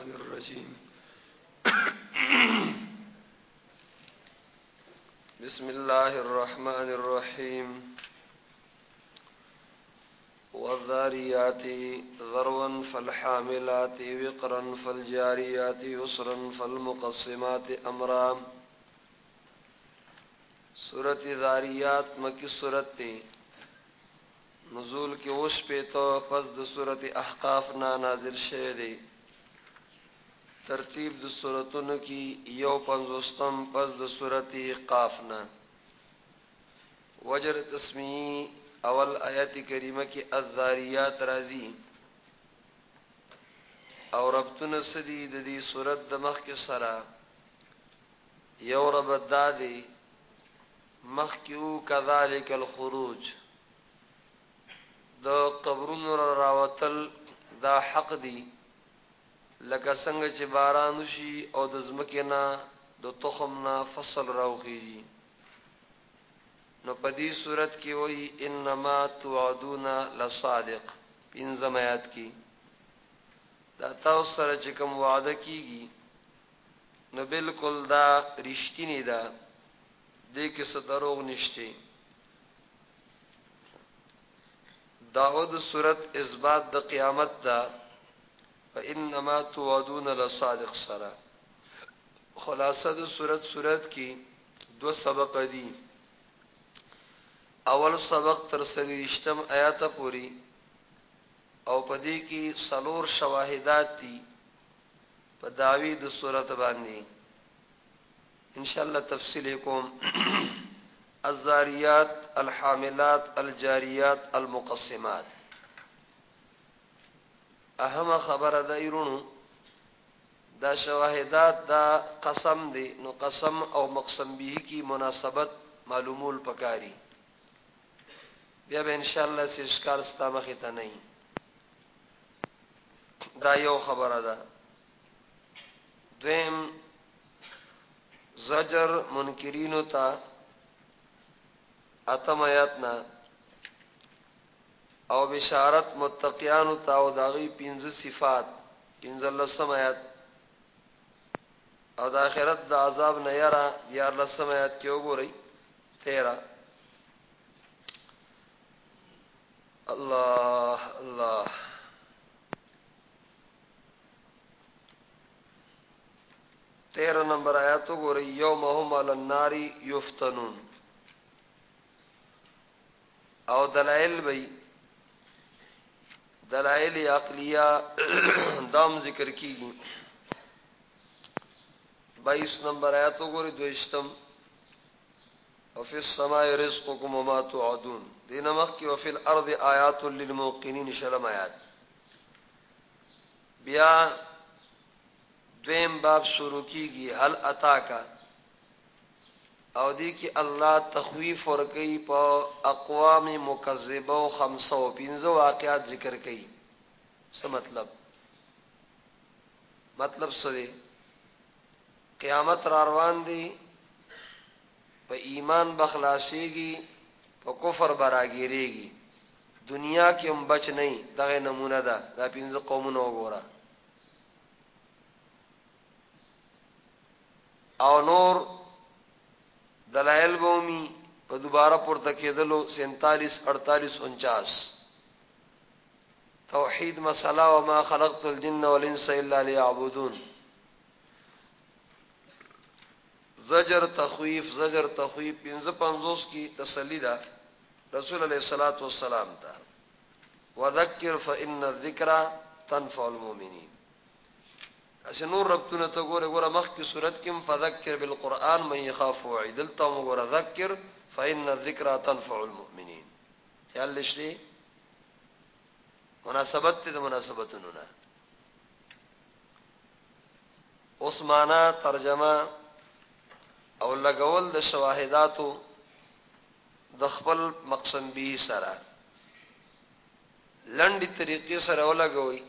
الشيطان الرجيم. بسم الله الرحمن الرحيم. والذاريات ذروا فالحاملات وقرا فالجاريات يسرا فالمقسمات أمرا. سورة ذاريات مكي سورة نزول کی اوش پہ تو پس د صورت احقاف نا نازل شے دے ترتیب د صورتن کی یو پنزوستم پس د صورت قاف نا وجر تسمی اول آیت کریمہ کی الذاریات رازی او ربطن صدی د دی صورت د مخ کے سرا یو رب دادی مخ کیو کذالک الخروج. د قبرونو راوتل دا حق دی لکه څنګه چې باران شي او د زمکه نه د تخم نه فصل راوخیږي. نو په دې صورت کې وایي انما توعدون لصادق. پنځم آیات کې. دا تاسو سره چې کوم وعده کیږي نو بالکل دا رښتینی ده. دې کې څه دروغ نشته. داود صورت اثبات د قیامت دا فانما توعدون لصادق سرا خلاصه د صورت صورت کی دو سبق دي اول سبق تر سریشتم آیات پوری. او پدې کې سلور شواهدات دي په داوی د صورت باندې. ان شاء الله تفصیل کوم. الزاریات، الحاملات، الجاریات، المقسمات. اهم خبر ده ایرونو دا شواهدات دا قسم دی. نو قسم او مقسم به کی مناسبت معلومول پکاري بیا به ان شاء الله سې ښکار ستا مخه ته نه دا یو خبره ده. دویم زجر منکرینو ته اتم آیاتنا او بشارت متقیانو تا او داغی پینز صفات. پینز لسم آیات او دا آخرت دا عذاب نیارا دیار لسم آیات کیو گو رئی تیرا. اللہ اللہ. تیرہ نمبر آیاتو گو رئی یوم هم علی الناری یفتنون. او دلائل بھائی دلائل عقلیہ دام ذکر کی گئی بائیس نمبر آیا تو گوری دوشتم وفی السماء رزقکم وما تعدون دین مخ کی وفی الارض آیات للموقنین شرم آیات۔ بیا دویم باب شروع کی گی حل اتا کا او دی کی الله تخویف ور کوي په اقوام مکذبه او خمسه او پنځه واقعات ذکر کوي څه مطلب؟ مطلب څه دی؟ قیامت را روان دی په ایمان بخلاصيږي په کفر براګيريږي دنیا کې هم بچ نه دغه نمونه ده دا پنځه قومونه وګوره او نور دلائل بومی په دوباره پورته کېدلو 47 48 49 توحید مسله او ما خلقت الجن والانس الا ليعبدون زجر، تخویف زجر، تخویف 55 کی تسلی ده، رسول علیہ الصلات والسلام ته. وذکر فان الذکر تنفع المؤمنین. اسی نور ربطونه ته ګوره ګوره مخ کی صورت کې فذکر بالقران من يخاف وعید. دلته مو ګوره ذکر فإن الذکر تنفع المؤمنین. خیال لشي مناسبت ته مناسبتونو نه. اوس معنا ترجمه او لګول د شواهداتو د خپل مقصد به سره. لنډی طریقې سره ولګوي